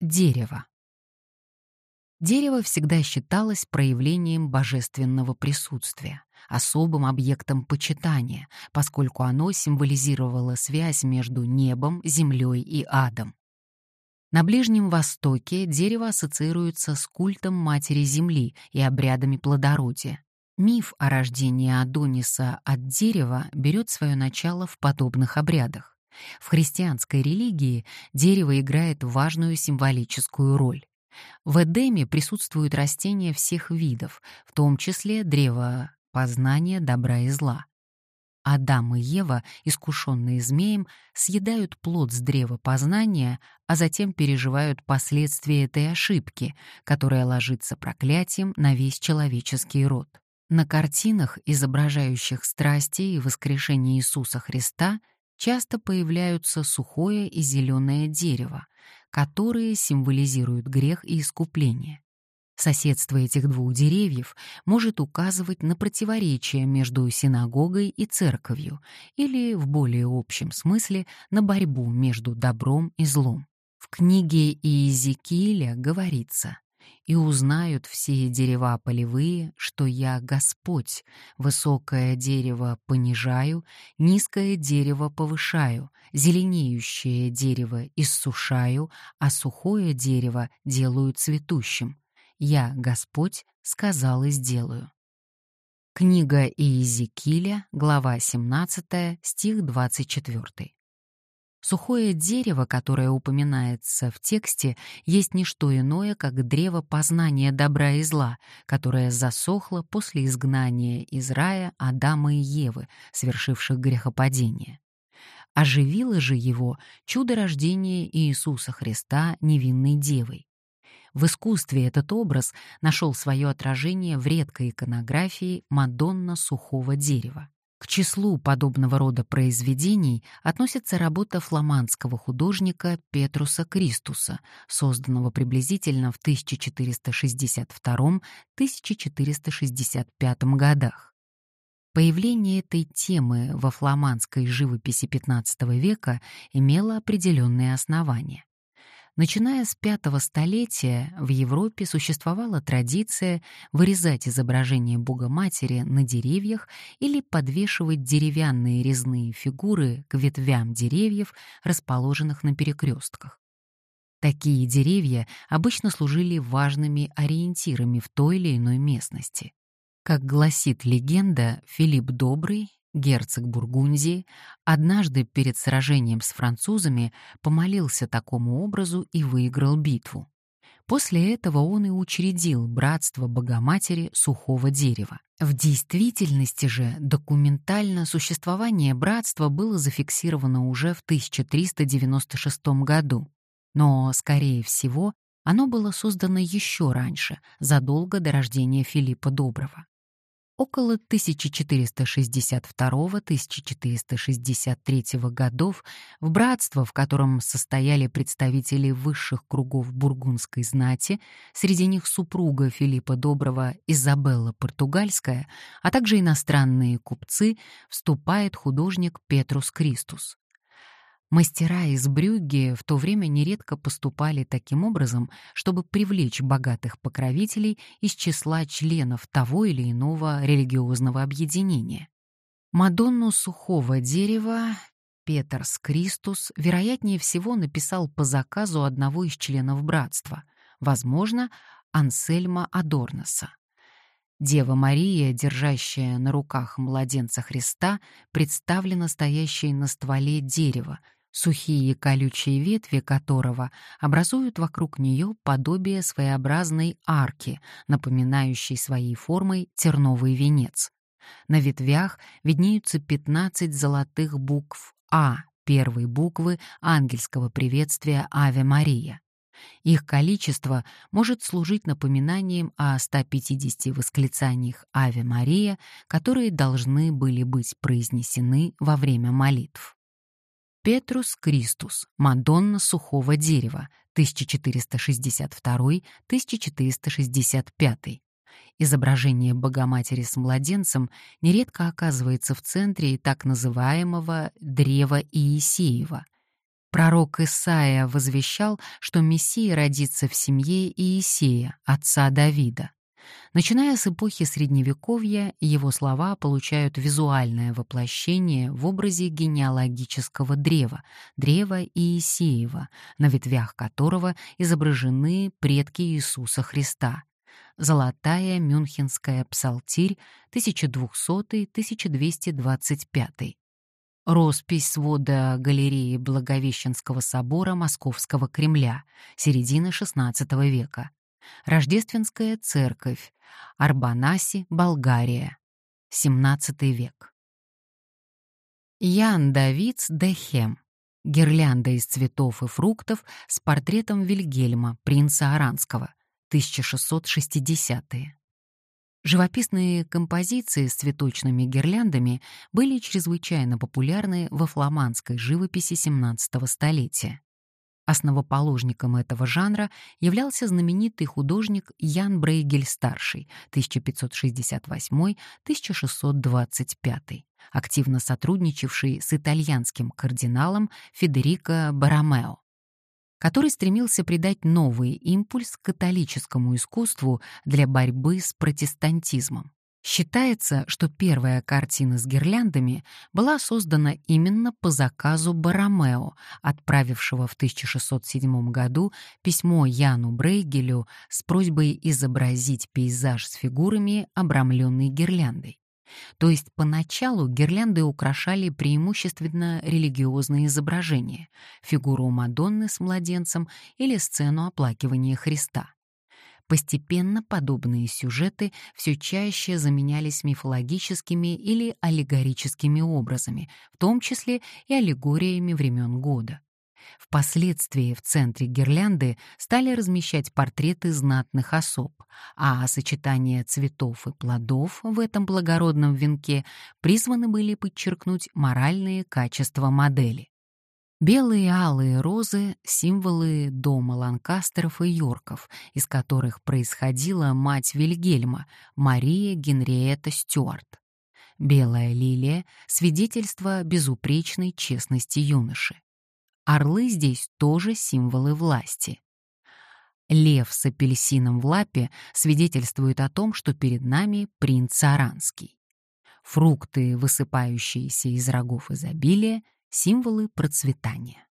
Дерево. Дерево всегда считалось проявлением божественного присутствия, особым объектом почитания, поскольку оно символизировало связь между небом, землей и адом. На Ближнем Востоке дерево ассоциируется с культом Матери Земли и обрядами плодородия. Миф о рождении Адониса от дерева берет свое начало в подобных обрядах. В христианской религии дерево играет важную символическую роль. В Эдеме присутствуют растения всех видов, в том числе древо познания добра и зла. Адам и Ева, искушенные змеем, съедают плод с древа познания, а затем переживают последствия этой ошибки, которая ложится проклятием на весь человеческий род. На картинах, изображающих страсти и воскрешение Иисуса Христа, часто появляются сухое и зеленое дерево, которые символизируют грех и искупление. Соседство этих двух деревьев может указывать на противоречие между синагогой и церковью или, в более общем смысле, на борьбу между добром и злом. В книге Иезекииля говорится и узнают все дерева полевые, что я Господь, высокое дерево понижаю, низкое дерево повышаю, зеленеющее дерево иссушаю, а сухое дерево делаю цветущим. Я, Господь, сказал и сделаю. Книга Иезекииля, глава 17, стих 24. Сухое дерево, которое упоминается в тексте, есть не что иное, как древо познания добра и зла, которое засохло после изгнания из рая Адама и Евы, совершивших грехопадение. Оживило же его чудо рождения Иисуса Христа невинной девой. В искусстве этот образ нашел свое отражение в редкой иконографии Мадонна сухого дерева. К числу подобного рода произведений относится работа фламандского художника Петруса Кристуса, созданного приблизительно в 1462-1465 годах. Появление этой темы во фламандской живописи XV века имело определенные основания. Начиная с V столетия в Европе существовала традиция вырезать изображение Бога-Матери на деревьях или подвешивать деревянные резные фигуры к ветвям деревьев, расположенных на перекрестках. Такие деревья обычно служили важными ориентирами в той или иной местности. Как гласит легенда, Филипп Добрый герцог Бургундии, однажды перед сражением с французами помолился такому образу и выиграл битву. После этого он и учредил братство Богоматери сухого дерева. В действительности же документально существование братства было зафиксировано уже в 1396 году, но, скорее всего, оно было создано еще раньше, задолго до рождения Филиппа Доброго. Около 1462-1463 годов в братство, в котором состояли представители высших кругов бургундской знати, среди них супруга Филиппа Доброго Изабелла Португальская, а также иностранные купцы, вступает художник Петрус Кристус. Мастера из Брюгге в то время нередко поступали таким образом, чтобы привлечь богатых покровителей из числа членов того или иного религиозного объединения. Мадонну сухого дерева Петерс Кристус, вероятнее всего, написал по заказу одного из членов братства, возможно, Ансельма Адорноса. Дева Мария, держащая на руках младенца Христа, представлена стоящей на стволе дерева — сухие колючие ветви которого образуют вокруг нее подобие своеобразной арки, напоминающей своей формой терновый венец. На ветвях виднеются 15 золотых букв «А», первой буквы ангельского приветствия «Аве Мария». Их количество может служить напоминанием о 150 восклицаниях «Аве Мария», которые должны были быть произнесены во время молитв. Петрус Кристус, Мадонна сухого дерева, 1462-1465. Изображение Богоматери с младенцем нередко оказывается в центре так называемого «древа Иисеева». Пророк Исаия возвещал, что Мессия родится в семье Иисея, отца Давида. Начиная с эпохи Средневековья, его слова получают визуальное воплощение в образе генеалогического древа, древа Иисеева, на ветвях которого изображены предки Иисуса Христа. Золотая Мюнхенская псалтирь 1200-1225. Роспись свода галереи Благовещенского собора Московского Кремля, середины XVI века. Рождественская церковь, Арбанаси, Болгария, XVII век. Ян Давидс де Хем. Гирлянда из цветов и фруктов с портретом Вильгельма, принца Аранского, 1660-е. Живописные композиции с цветочными гирляндами были чрезвычайно популярны во фламандской живописи XVII столетия. Основоположником этого жанра являлся знаменитый художник Ян Брейгель-старший 1568-1625, активно сотрудничавший с итальянским кардиналом Федерико Баромео который стремился придать новый импульс католическому искусству для борьбы с протестантизмом. Считается, что первая картина с гирляндами была создана именно по заказу Баромео, отправившего в 1607 году письмо Яну Брейгелю с просьбой изобразить пейзаж с фигурами, обрамленный гирляндой. То есть поначалу гирлянды украшали преимущественно религиозные изображения, фигуру Мадонны с младенцем или сцену оплакивания Христа. Постепенно подобные сюжеты все чаще заменялись мифологическими или аллегорическими образами, в том числе и аллегориями времен года. Впоследствии в центре гирлянды стали размещать портреты знатных особ, а сочетание цветов и плодов в этом благородном венке призваны были подчеркнуть моральные качества модели. Белые и алые розы — символы дома Ланкастеров и Йорков, из которых происходила мать Вильгельма, Мария Генриетта Стюарт. Белая лилия — свидетельство безупречной честности юноши. Орлы здесь тоже символы власти. Лев с апельсином в лапе свидетельствует о том, что перед нами принц Аранский. Фрукты, высыпающиеся из рогов изобилия, символы процветания.